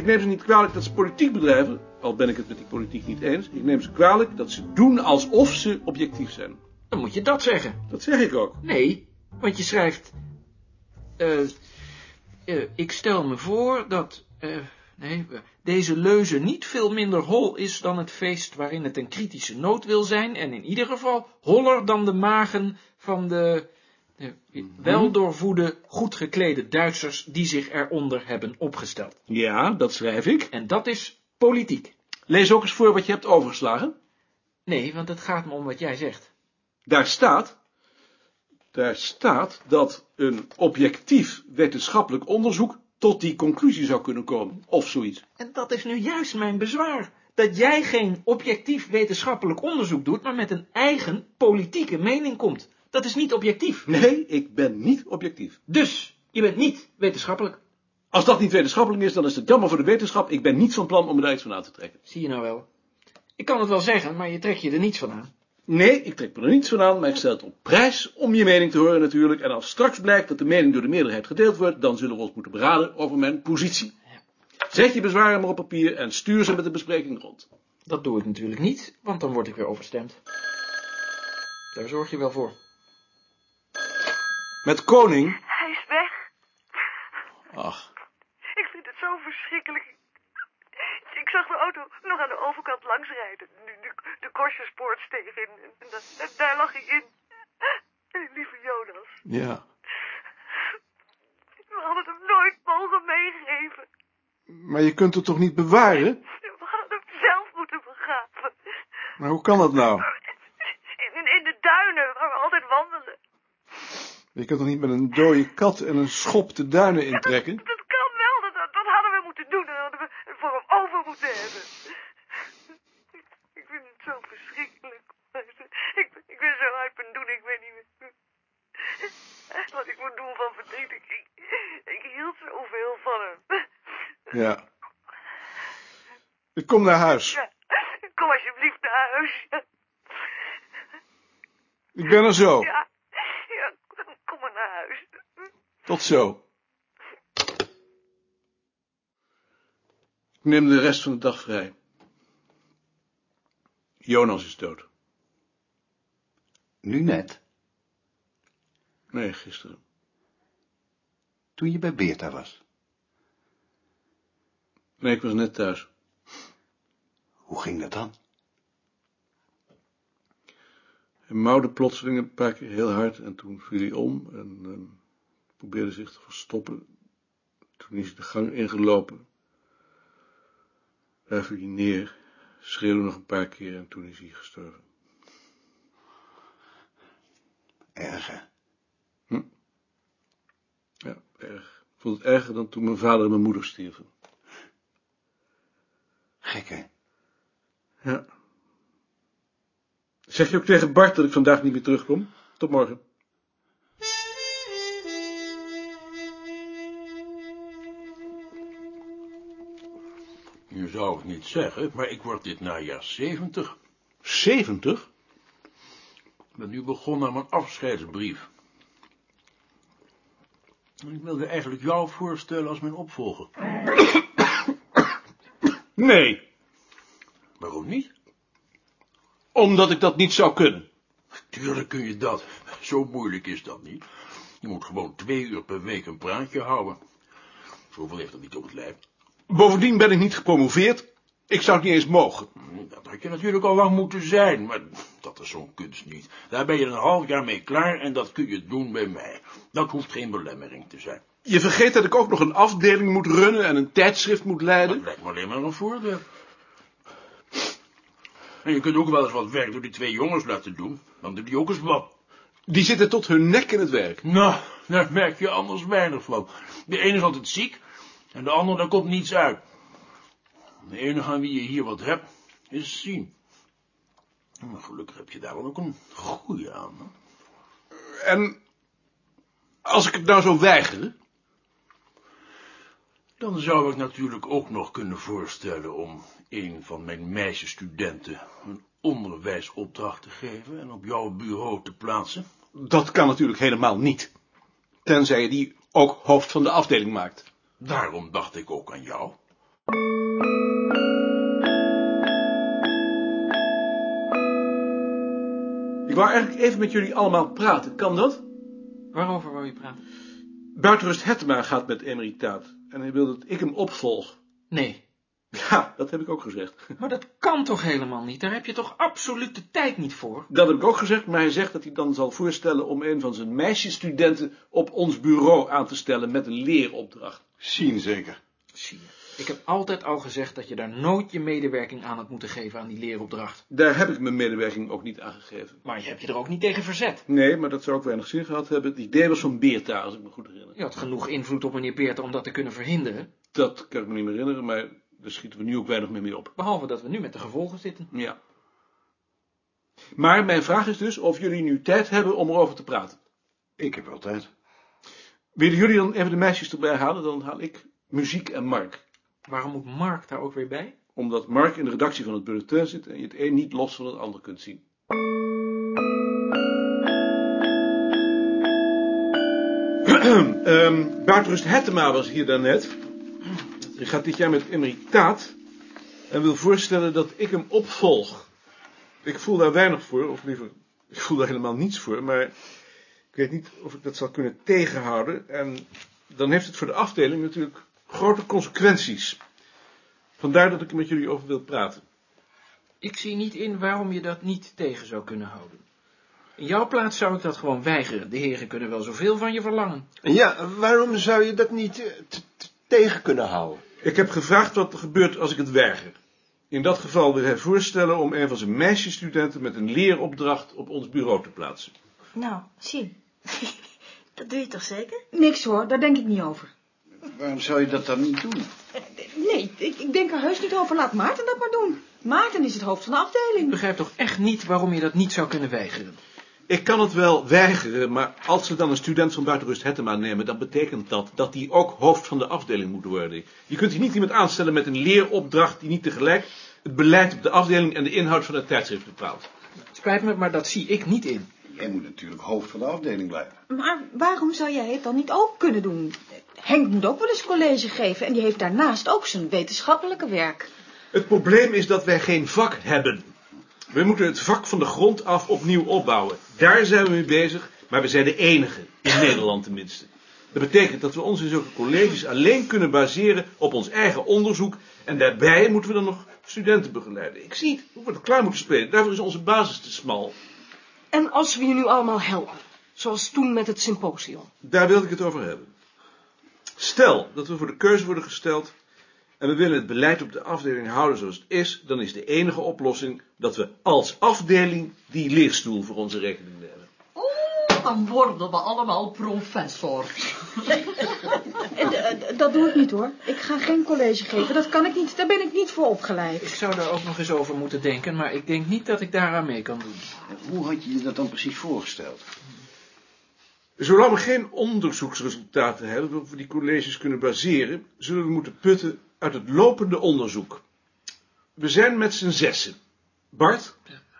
Ik neem ze niet kwalijk dat ze politiek bedrijven, al ben ik het met die politiek niet eens. Ik neem ze kwalijk dat ze doen alsof ze objectief zijn. Dan moet je dat zeggen. Dat zeg ik ook. Nee, want je schrijft... eh, eh, ik stel me voor dat... eh, nee, deze leuze niet veel minder hol is dan het feest waarin het een kritische noot wil zijn... en in ieder geval holler dan de magen van de... de weldoorvoede, goed geklede Duitsers die zich eronder hebben opgesteld. Ja, dat schrijf ik. En dat is politiek. Lees ook eens voor wat je hebt overgeslagen. Nee, want het gaat me om wat jij zegt. Daar staat, daar staat dat een objectief wetenschappelijk onderzoek tot die conclusie zou kunnen komen, of zoiets. En dat is nu juist mijn bezwaar. Dat jij geen objectief wetenschappelijk onderzoek doet, maar met een eigen politieke mening komt. Dat is niet objectief. Nee, ik ben niet objectief. Dus, je bent niet wetenschappelijk. Als dat niet wetenschappelijk is, dan is het jammer voor de wetenschap. Ik ben niet van plan om er iets van aan te trekken. Zie je nou wel. Ik kan het wel zeggen, maar je trekt je er niets van aan. Nee, ik trek me er niets van aan, maar ik stel het op prijs om je mening te horen natuurlijk. En als straks blijkt dat de mening door de meerderheid gedeeld wordt, dan zullen we ons moeten beraden over mijn positie. Zet je bezwaren maar op papier en stuur ze met de bespreking rond. Dat doe ik natuurlijk niet, want dan word ik weer overstemd. Daar zorg je wel voor. Met koning? Hij is weg. Ach, Ik vind het zo verschrikkelijk. Ik zag de auto nog aan de overkant langs rijden. De, de, de Korsjespoortsteeg in. En da- da- daar lag hij in. Lieve Jonas. ja. We hadden hem nooit mogen meegeven. Maar je kunt het toch niet bewaren? We hadden hem zelf moeten begraven. Maar hoe kan dat nou? In, in, in de duinen waar we altijd wandelen. Je kunt toch niet met een dode kat en een schop de duinen intrekken? Dat kan wel. Dat, dat, hadden we moeten doen. Dat hadden we voor hem over moeten hebben. Ik vind het zo verschrikkelijk. Ik, ben- ik ben zo uit mijn doen. Ik weet niet meer wat ik moet doen van verdriet. Ik, ik, ik hield zoveel van hem. Ja. Ik kom naar huis. Ja, kom alsjeblieft naar huis. Ik ben er zo. Ja kom maar naar huis. Tot zo. Ik neem de rest van de dag vrij. Jonas is dood. Nu net, Nee, gisteren. toen je bij Beerta was. Nee, ik was net thuis. Hoe ging dat dan? Hij mouwde plotseling een paar keer heel hard en toen viel hij om en ehm, probeerde zich te verstoppen. Toen is hij de gang ingelopen. Daar viel hij neer, schreeuwde nog een paar keer en toen is hij gestorven. Erg, hè? Ja, erg. Ik vond het erger dan toen mijn vader en mijn moeder stierven. Gek, hè? Ja. Zeg je ook tegen Bart dat ik vandaag niet meer terugkom? Tot morgen. Zou het niet zeggen, maar ik word dit najaar 70. 70? Ik ben nu begonnen aan mijn afscheidsbrief. En Ik wilde eigenlijk jou voorstellen als mijn opvolger. Nee, Waarom niet? omdat ik dat niet zou kunnen. Tuurlijk kun je dat. Zo moeilijk is dat niet. Je moet gewoon twee uur per week een praatje houden. Zoveel heeft dat niet op het lijf. Bovendien ben ik niet gepromoveerd. Ik zou het niet eens mogen. Dat had je natuurlijk al lang moeten zijn, maar dat is zo'n kunst niet. Daar ben je een half jaar mee klaar en dat kun je doen bij mij. Dat hoeft geen belemmering te zijn. Je vergeet dat ik ook nog een afdeling moet runnen en een tijdschrift moet Dat leiden. lijkt me alleen maar een voordeel. En je kunt ook wel eens wat werk door die twee jongens laten doen. Dan doen die ook eens wat. Die zitten tot hun nek in het werk. Nou, daar merk je anders weinig van. De ene is altijd ziek en de ander, daar komt niets uit. De enige aan wie je hier wat hebt, is zien. Maar gelukkig heb je daar dan ook een goeie aan. Hè? En als ik het nou zou weigeren? Dan zou ik natuurlijk ook nog kunnen voorstellen om een van mijn meisjesstudenten een onderwijsopdracht te geven en op jouw bureau te plaatsen. Dat kan natuurlijk helemaal niet. Tenzij je die ook hoofd van de afdeling maakt. Daarom dacht ik ook aan jou. Ik wou eigenlijk even met jullie allemaal praten. Kan dat? Waarover wou je praten? Buitenrust Hettema gaat met emeritaat. En hij wil dat ik hem opvolg. Nee. Ja, dat heb ik ook gezegd. Maar dat kan toch helemaal niet? Daar heb je toch absoluut de tijd niet voor? Dat heb ik ook gezegd, maar hij zegt dat hij dan zal voorstellen om een van zijn meisjesstudenten op ons bureau aan te stellen met een leeropdracht. Zien zeker. Zie je. Ik heb altijd al gezegd dat je daar nooit je medewerking aan had moeten geven aan die leeropdracht. Daar heb ik mijn medewerking ook niet aan gegeven. Maar je hebt je er ook niet tegen verzet. Nee, maar dat zou ook weinig zin gehad hebben. Het idee was van Beerta, als ik me goed herinner. Je had genoeg invloed op meneer Beerta om dat te kunnen verhinderen. Dat kan ik me niet meer herinneren, maar daar schieten we nu ook weinig meer mee op. Behalve dat we nu met de gevolgen zitten. Ja. Maar mijn vraag is dus of jullie nu tijd hebben om erover te praten. Ik heb wel tijd. Willen jullie dan even de meisjes erbij halen? Dan haal ik muziek en Mark. Waarom moet Mark daar ook weer bij? Omdat Mark in de redactie van het bulletin zit en je het een niet los van het ander kunt zien. Ehm Buitenrust Hettema was hier daarnet. Hij gaat dit jaar met emeritaat en wil voorstellen dat ik hem opvolg. Ik voel daar weinig voor, of liever, ik voel daar helemaal niets voor, maar ik weet niet of ik dat zal kunnen tegenhouden. En dan heeft het voor de afdeling natuurlijk grote consequenties. Vandaar dat ik er met jullie over wil praten. Ik zie niet in waarom je dat niet tegen zou kunnen houden. In jouw plaats zou ik dat gewoon weigeren. De heren kunnen wel zoveel van je verlangen. Ja, waarom zou je dat niet eh, tegen kunnen houden? Ik heb gevraagd wat er gebeurt als ik het weiger. In dat geval wil hij voorstellen om een van zijn meisjesstudenten met een leeropdracht op ons bureau te plaatsen. Nou, zie. dat doe je toch zeker? Niks hoor, daar denk ik niet over. Waarom zou je dat dan niet doen? Nee, ik, ik denk er heus niet over. Laat Maarten dat maar doen. Maarten is het hoofd van de Ik afdeling. begrijp toch echt niet waarom je dat niet zou kunnen weigeren. Ik kan het wel weigeren, maar als ze dan een student van Buitenrust Hettema nemen, dan betekent dat dat die ook hoofd van de afdeling moet worden. Je kunt hier niet iemand aanstellen met een leeropdracht die niet tegelijk het beleid op de afdeling en de inhoud van het tijdschrift bepaalt. Het spijt me, maar dat zie ik niet in. Jij moet natuurlijk hoofd van de afdeling blijven. Maar waarom zou jij het dan niet ook kunnen doen? Henk moet ook wel eens college geven en die heeft daarnaast ook zijn wetenschappelijke werk. Het probleem is dat wij geen vak hebben. We moeten het vak van de grond af opnieuw opbouwen. Daar zijn we mee bezig, maar we zijn de enige, in Nederland tenminste. Dat betekent dat we ons in zulke colleges alleen kunnen baseren op ons eigen onderzoek en daarbij moeten we dan nog studenten begeleiden. Ik zie hoe we het klaar moeten spelen, daarvoor is onze basis te smal. En als we je nu allemaal helpen, zoals toen met het symposium. Daar wilde ik het over hebben. Stel dat we voor de keuze worden gesteld en we willen het beleid op de afdeling houden zoals het is, dan is de enige oplossing dat we als afdeling die leerstoel voor onze rekening nemen. Oh, dan worden we allemaal professor. En, eh, dat doe ik niet hoor. Ik ga geen college geven, dat kan ik niet. Daar ben ik niet voor opgeleid. Ik zou daar ook nog eens over moeten denken, maar ik denk niet dat ik daaraan mee kan doen. Hoe had je je dat dan precies voorgesteld? Zolang we geen onderzoeksresultaten hebben waarop we die colleges kunnen baseren, zullen we moeten putten uit het lopende onderzoek. We zijn met z'n zessen. Bart,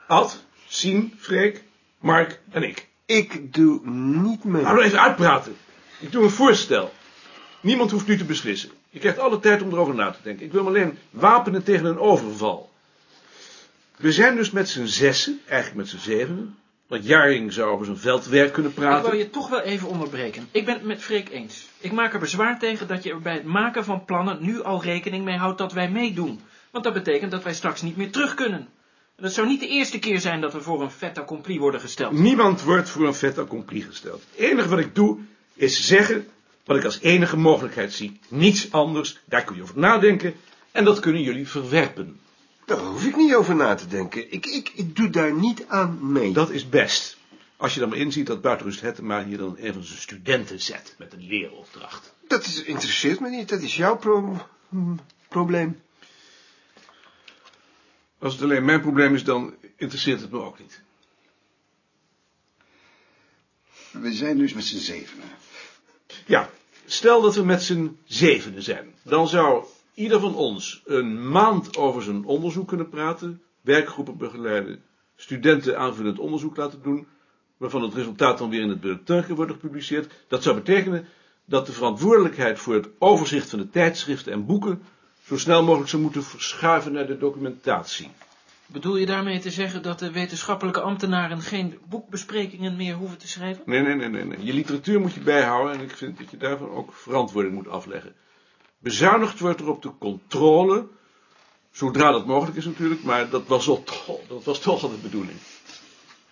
Ad, Sien, Freek, Mark en ik. Ik doe niet mee. Nou, even uitpraten. Ik doe een voorstel. Niemand hoeft nu te beslissen. Je krijgt alle tijd om erover na te denken. Ik wil me alleen wapenen tegen een overval. We zijn dus met z'n zessen, eigenlijk met z'n zevenen. Want Jaring zou over zijn veldwerk kunnen Ik wil praten. je toch wel even onderbreken. Ik ben het met Freek eens. Ik maak er bezwaar tegen dat je er bij het maken van plannen nu al rekening mee houdt dat wij meedoen. Want dat betekent dat wij straks niet meer terug kunnen. En dat zou niet de eerste keer zijn dat we voor een fait accompli worden gesteld. Niemand wordt voor een fait accompli gesteld. Het enige wat ik doe, is zeggen wat ik als enige mogelijkheid zie. Niets anders, daar kun je over nadenken. En dat kunnen jullie verwerpen. Daar hoef ik niet over na te denken. Ik, ik, ik doe daar niet aan mee. Dat is best. Als je dan maar inziet dat Buitenrust Hettema hier dan een van zijn studenten zet met een leeropdracht. Dat is, interesseert me niet. Dat is jouw pro- hm, probleem. Als het alleen mijn probleem is, dan interesseert het me ook niet. We zijn dus met z'n zevenen. Ja, stel dat we met z'n zevenen zijn. Dan zou ieder van ons een maand over zijn onderzoek kunnen praten, werkgroepen begeleiden, studenten aanvullend onderzoek laten doen, waarvan het resultaat dan weer in het bulletin wordt gepubliceerd. Dat zou betekenen dat de verantwoordelijkheid voor het overzicht van de tijdschriften en boeken zo snel mogelijk zou moeten verschuiven naar de documentatie. Bedoel je daarmee te zeggen dat de wetenschappelijke ambtenaren geen boekbesprekingen meer hoeven te schrijven? Nee, nee, nee, nee, nee. Je literatuur moet je bijhouden en ik vind dat je daarvan ook verantwoording moet afleggen. Bezuinigd wordt er op de controle, zodra dat mogelijk is natuurlijk, maar dat was, dat was toch al de bedoeling.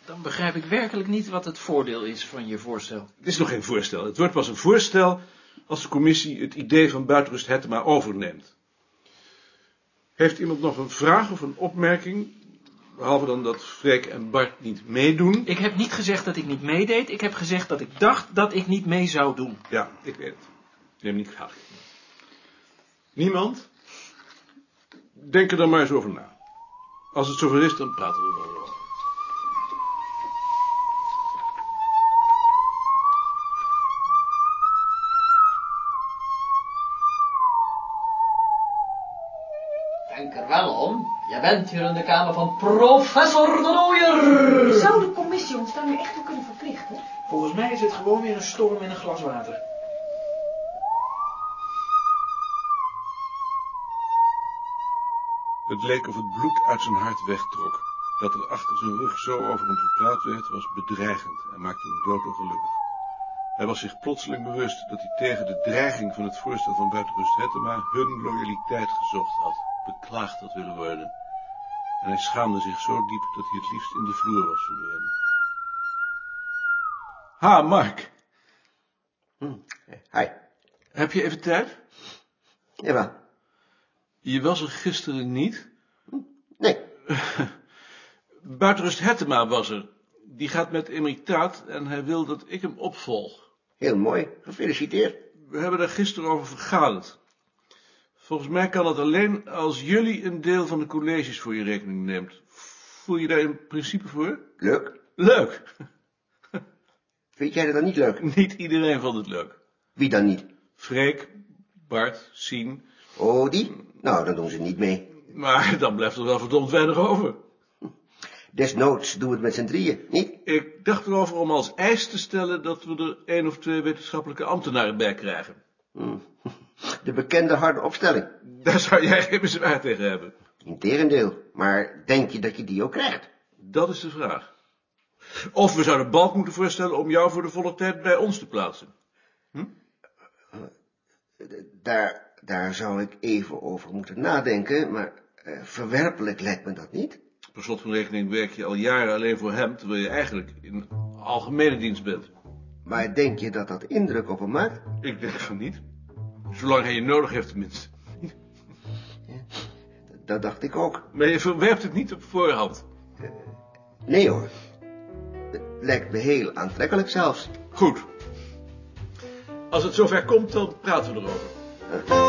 Dan begrijp ik werkelijk niet wat het voordeel is van je voorstel. Het is nog geen voorstel. Het wordt pas een voorstel als de commissie het idee van buitenrust Hettema overneemt. Heeft iemand nog een vraag of een opmerking? Behalve dan dat Freek en Bart niet meedoen. Ik heb niet gezegd dat ik niet meedeed. Ik heb gezegd dat ik dacht dat ik niet mee zou doen. Ja, ik weet het. Neem niet graag. Niemand? Denk er dan maar eens over na. Als het zover is, dan praten we wel over. Denk er wel om. Je bent hier in de kamer van professor de Nooier. Zou de commissie ons daar nu echt toe kunnen verplichten? Volgens mij is het gewoon weer een storm in een glas water. Het leek of het bloed uit zijn hart wegtrok. Dat er achter zijn rug zo over hem gepraat werd, was bedreigend en maakte hem doodongelukkig. Hij was zich plotseling bewust dat hij tegen de dreiging van het voorstel van buitenrust Hettema hun loyaliteit gezocht had, beklaagd had willen worden. En hij schaamde zich zo diep dat hij het liefst in de vloer was verdwenen. Ha, Mark. Hi. Heb je even tijd? Jawel. Je was er gisteren niet. Nee. Buitenrust Hettema was er. Die gaat met emeritaat en hij wil dat ik hem opvolg. Heel mooi. Gefeliciteerd. We hebben daar gisteren over vergaderd. Volgens mij kan het alleen als jullie een deel van de colleges voor je rekening neemt. Voel je daar in principe voor? Leuk. Leuk. Vind jij dat dan niet leuk? Niet iedereen vond het leuk. Wie dan niet? Freek, Bart, Sien. Oh, die? Nou, dan doen ze niet mee. Maar dan blijft er wel verdomd weinig over. Desnoods doen we het met z'n drieën, niet? Ik dacht erover om als eis te stellen dat we er één of twee wetenschappelijke ambtenaren bij krijgen. Hm. De bekende harde opstelling. Daar zou jij geen bezwaar tegen hebben. Integendeel. Maar denk je dat je die ook krijgt? Dat is de vraag. Of we zouden Balk moeten voorstellen om jou voor de volle tijd bij ons te plaatsen. Daar, daar zou ik even over moeten nadenken, maar eh, verwerpelijk lijkt me dat niet. Per slot van rekening werk je al jaren alleen voor hem, terwijl je eigenlijk in algemene dienst bent. Maar denk je dat dat indruk op hem maakt? Ik denk van niet. Zolang hij je nodig heeft tenminste. Dat dacht ik ook. Maar je verwerpt het niet op voorhand. Nee hoor. Het lijkt me heel aantrekkelijk zelfs. Goed. Als het zover komt, dan praten we erover.